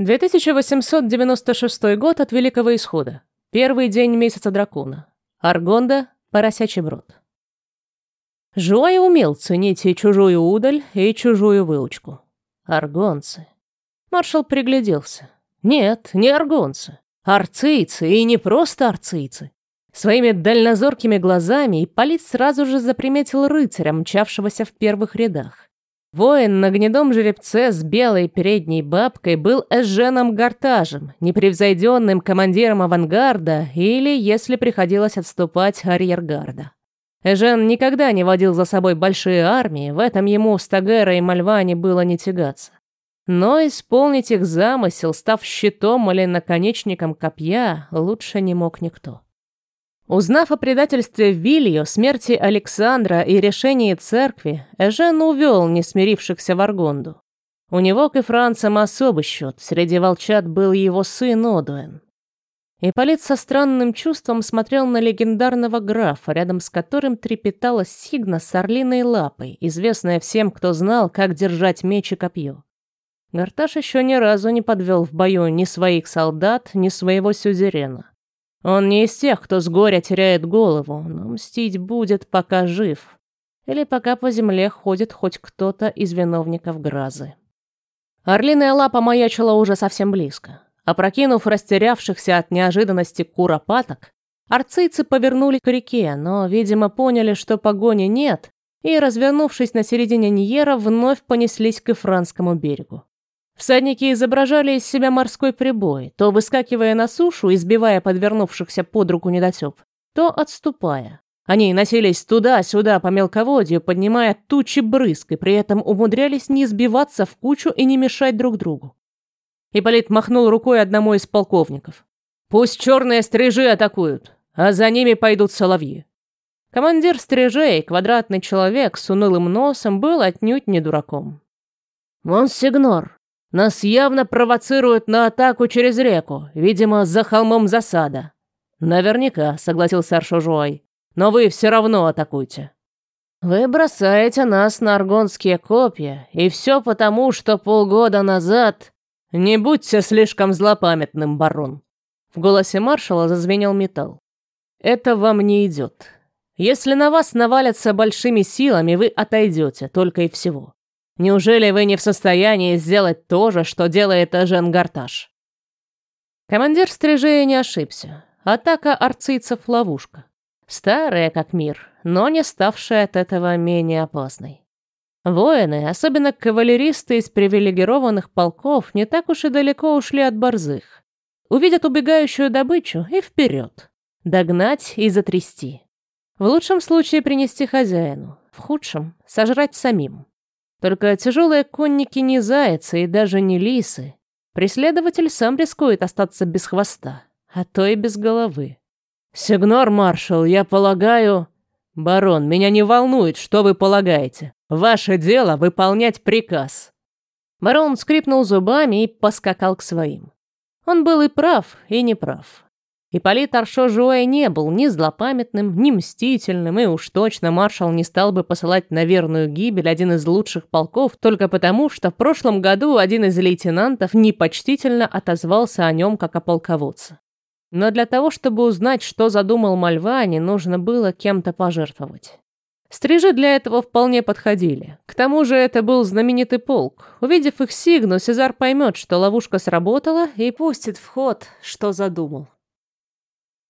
2896 год от Великого Исхода. Первый день месяца дракона. Аргонда, Поросячий брод. Жуай умел ценить и чужую удаль, и чужую выучку. Аргонцы. Маршал пригляделся. Нет, не аргонцы. Арцийцы, и не просто арцийцы. Своими дальнозоркими глазами Ипполит сразу же заприметил рыцаря, мчавшегося в первых рядах. Воин на гнедом жеребце с белой передней бабкой был Эженом Гартажем, непревзойденным командиром авангарда или, если приходилось отступать, арьергарда. Эжен никогда не водил за собой большие армии, в этом ему Стагера и Мальвани было не тягаться. Но исполнить их замысел, став щитом или наконечником копья, лучше не мог никто. Узнав о предательстве Вильо, смерти Александра и решении церкви, Эжен увел несмирившихся в Аргонду. У него к и Францам особый счет, среди волчат был его сын Одуэн. Ипполит со странным чувством смотрел на легендарного графа, рядом с которым трепетала Сигна с орлиной лапой, известная всем, кто знал, как держать меч и копье. Гарташ еще ни разу не подвел в бою ни своих солдат, ни своего сюзерена. Он не из тех, кто с горя теряет голову, но мстить будет, пока жив. Или пока по земле ходит хоть кто-то из виновников грозы. Орлиная лапа маячила уже совсем близко. Опрокинув растерявшихся от неожиданности куропаток, арцийцы повернули к реке, но, видимо, поняли, что погони нет, и, развернувшись на середине Ньера, вновь понеслись к Ифранскому берегу. Всадники изображали из себя морской прибой, то выскакивая на сушу, избивая подвернувшихся под руку недотеп, то отступая. Они носились туда-сюда по мелководью, поднимая тучи брызг, и при этом умудрялись не сбиваться в кучу и не мешать друг другу. Ипполит махнул рукой одному из полковников. «Пусть черные стрижи атакуют, а за ними пойдут соловьи». Командир стрижей, квадратный человек с унылым носом, был отнюдь не дураком. «Монсигнор», нас явно провоцируют на атаку через реку, видимо, за холмом засада. Наверняка, согласился Аршожуай. Но вы все равно атакуйте. Вы бросаете нас на аргонские копья, и все потому, что полгода назад... Не будьте слишком злопамятным, барон. В голосе маршала зазвенел металл. Это вам не идет. Если на вас навалятся большими силами, вы отойдете, только и всего. Неужели вы не в состоянии сделать то же, что делает Эжен Гарташ? Командир стрижея не ошибся. Атака арцийцев — ловушка. Старая как мир, но не ставшая от этого менее опасной. Воины, особенно кавалеристы из привилегированных полков, не так уж и далеко ушли от борзых. Увидят убегающую добычу и вперед. Догнать и затрясти. В лучшем случае принести хозяину, в худшем — сожрать самим. Только тяжелые конники не зайцы и даже не лисы. Преследователь сам рискует остаться без хвоста, а то и без головы. «Сигнор, маршал, я полагаю...» «Барон, меня не волнует, что вы полагаете. Ваше дело — выполнять приказ». Барон скрипнул зубами и поскакал к своим. Он был и прав, и не прав. Ипполит Аршо-Жуэй не был ни злопамятным, ни мстительным, и уж точно маршал не стал бы посылать на верную гибель один из лучших полков только потому, что в прошлом году один из лейтенантов непочтительно отозвался о нем как о полководце. Но для того, чтобы узнать, что задумал Мальвани, нужно было кем-то пожертвовать. Стрижи для этого вполне подходили. К тому же это был знаменитый полк. Увидев их сигну, Сезар поймет, что ловушка сработала и пустит в ход, что задумал.